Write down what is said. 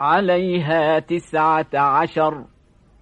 عليها تسعة عشر.